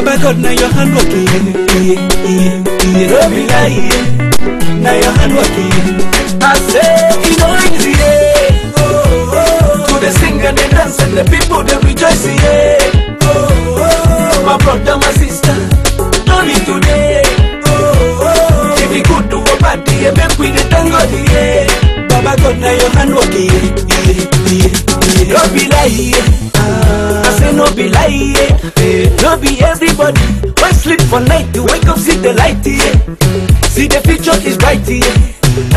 Baba God, now your hand working. Love me, now your hand working. I say, you know, in the air. Oh, oh, to the sing and the dance, and the people, they rejoice. Yeah. Oh, oh, my brother, my sister, don't need today. Oh, oh, if you could do a party, yeah, make we the tango, yeah. Baba God, now your hand working. Love me, like, yeah. Ah. Say no be lie, yeah. No be everybody. When sleep for night, you wake up, see the light, yeah. See the future is bright, yeah.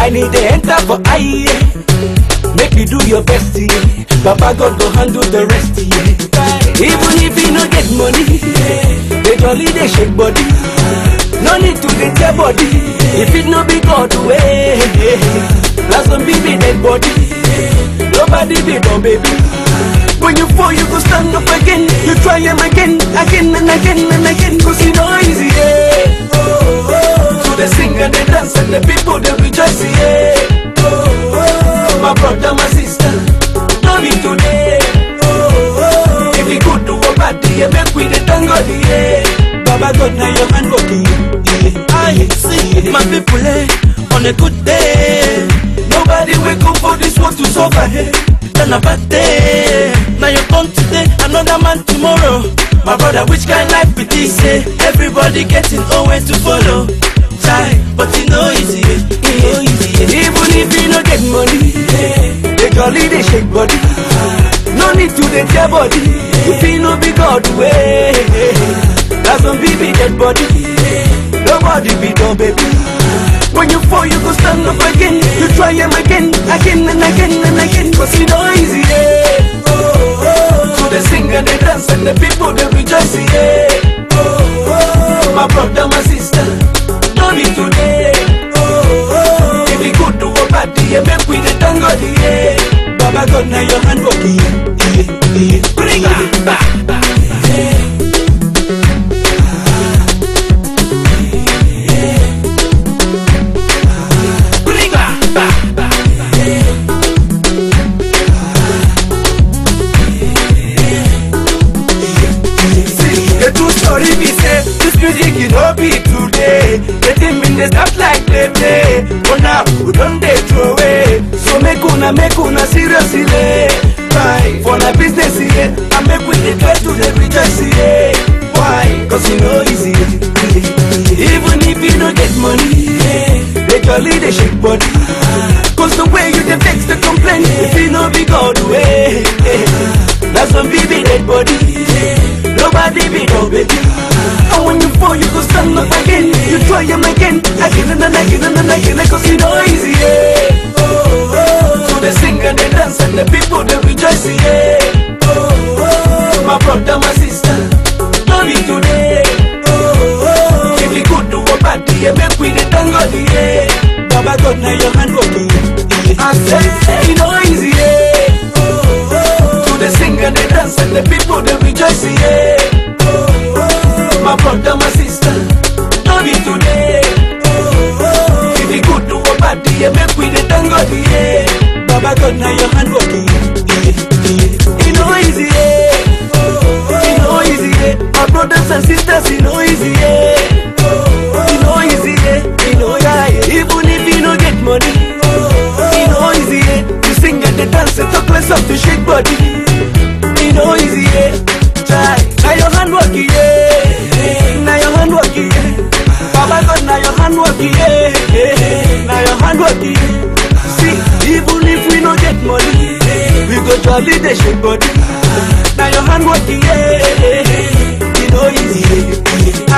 I need the enter for eye, yeah. Make you do your best, yeah. Papa God go handle the rest, yeah. Even if you no get money, yeah. They jolly, they shake body. No need to get your body. If it no be God way, that's some baby dead body. Nobody be no baby. When you fall, you go stand up again. You try him again, again and again and again. Cause you know easy, yeah. Oh, oh. To the sing and the dance and the people they rejoice, yeah. Oh, oh. My brother, my sister, no be today. Oh, oh. If you good to a party, yeah, make we the thank God, yeah. Baba God, now your hand working, yeah. I see my people eh, on a good day. Nobody wake up for this world to suffer, hey. Then a bad day. Turn today, another man tomorrow. My brother, which kind life be this? Eh? Everybody getting always to follow. Try, but you know easy, eh? you eh? Even if you no get money, they jolly they shake body. No need to dey tear body. You no be God way, that's some baby dead body. Nobody be no baby. When you fall, you go stand up again. You try him again, again and again and again. And the people they rejoice, yeah. Oh, oh. My brother, my sister, no need today. Oh, oh. If you good to a party, yeah, make we the thank God, yeah. Baba God, now your hand working, yeah, music you no be today. Getting in the stop like play play But now we don't they throw away eh? So make una make una seriously eh? Fine for na business here I make with the class to the rejoice here dance and the people they rejoice, yeah. Oh, oh. My brother, my sister, be today. Oh, oh. If you good to a party, yeah, make we the thank God, yeah. Baba God, now your hand working, yeah. I say, you know easy, yeah. Oh, oh. To the sing and the dance and the people they rejoice, yeah. Oh, oh. My brother, my sister, brothers and sisters, you know easy, yeah. You know easy, yeah. You know, yeah. Even if you no get money, you eh. know easy, yeah. You sing and the dance and talk less of to shake body. You know easy, yeah. Try. Now your hand working, yeah. Now your hand working, yeah. Baba God, now your hand working, yeah. Now your hand working, yeah. See, even if we no get money, we go jolly the shake body. Now your hand working, yeah. You know easy, yeah. Aye.